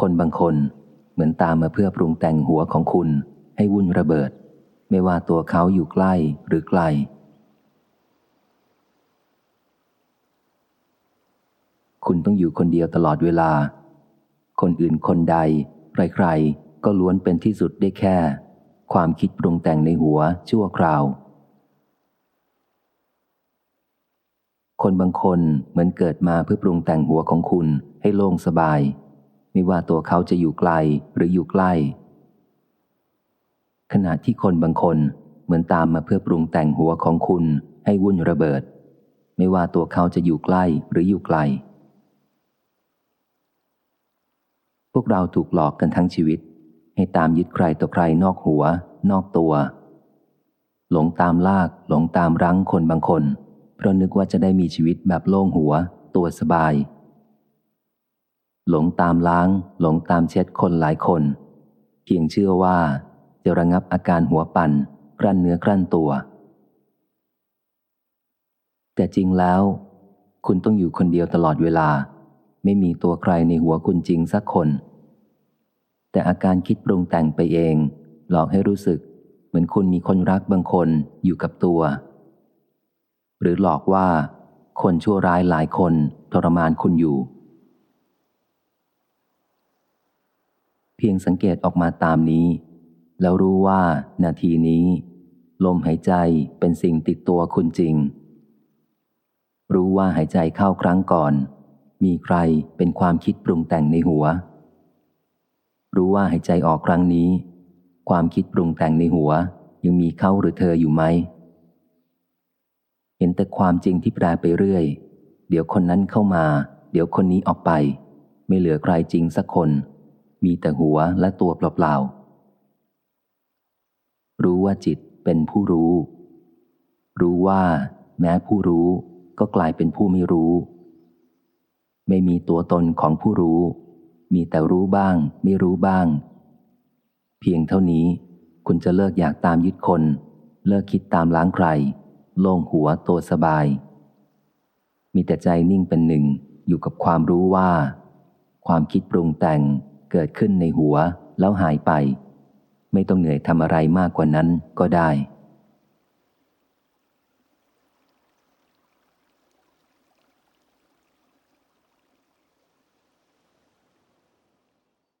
คนบางคนเหมือนตามมาเพื่อปรุงแต่งหัวของคุณให้วุ่นระเบิด ไม่ว่าตัวเขาอยู่ใกล้หรือไกล คุณต้องอยู่คนเดียวตลอดเวลา คนอื่นคนใด ใครๆ ก็ล้วนเป็นที่สุดได้แค่ ความคิดปรุงแต่งในหัวชั่วคราว คนบางคนเหมือนเกิดมาเพื่อปรุงแต่งหัวของคุณให้โล่งสบาย ไม่ว่าตัวเขาจะอยู่ไกลหรืออยู่ใกล้ ขณะที่คนบางคนเหมือนตามมาเพื่อปรุงแต่งหัวของคุณให้วุ่นระเบิด ไม่ว่าตัวเขาจะอยู่ใกล้หรืออยู่ไกล พวกเราถูกหลอกกันทั้งชีวิต ให้ตามยึดใครต่อใครนอกหัว นอกตัว หลงตามลากหลงตามรั้งคนบางคน เพราะนึกว่าจะได้มีชีวิตแบบโล่งหัว ตัวสบาย หลงตามล้าง หลงตามเช็ดคนหลายคน เพียงเชื่อว่าจะระงับอาการหัวปั่นกลั้นเนื้อกลั้นตัว แต่จริงแล้ว คุณต้องอยู่คนเดียวตลอดเวลา ไม่มีตัวใครในหัวคุณจริงสักคน แต่อาการคิดปรุงแต่งไปเอง หลอกให้รู้สึก เหมือนคุณมีคนรักบางคนอยู่กับตัว หรือหลอกว่า คนชั่วร้ายหลายคนทรมานคุณอยู่ เพียงสังเกตออกมาตามนี้ แล้วรู้ว่า นาทีนี้ ลมหายใจเป็นสิ่งติดตัวคุณจริง รู้ว่าหายใจเข้าครั้งก่อน มีใครเป็นความคิดปรุงแต่งในหัว รู้ว่าหายใจออกครั้งนี้ ความคิดปรุงแต่งในหัว ยังมีเขาหรือเธออยู่ไหม เห็นแต่ความจริงที่แปรไปเรื่อย เดี๋ยวคนนั้นเข้ามา เดี๋ยวคนนี้ออกไป ไม่เหลือใครจริงสักคน มีแต่หัวและตัวเปล่าๆ รู้ว่าจิตเป็นผู้รู้ รู้ว่า แม้ผู้รู้ก็กลายเป็นผู้ไม่รู้ ไม่มีตัวตนของผู้รู้ มีแต่รู้บ้าง ไม่รู้บ้าง เพียงเท่านี้คุณจะเลิกอยากตามยึดคน เลิกคิดตามล้างใคร โล่งหัวตัวสบาย มีแต่ใจนิ่งเป็นหนึ่งอยู่กับความรู้ว่า ความคิดปรุงแต่ง เกิดขึ้นในหัวแล้วหายไป ไม่ต้องเหนื่อยทำอะไรมากกว่านั้นก็ได้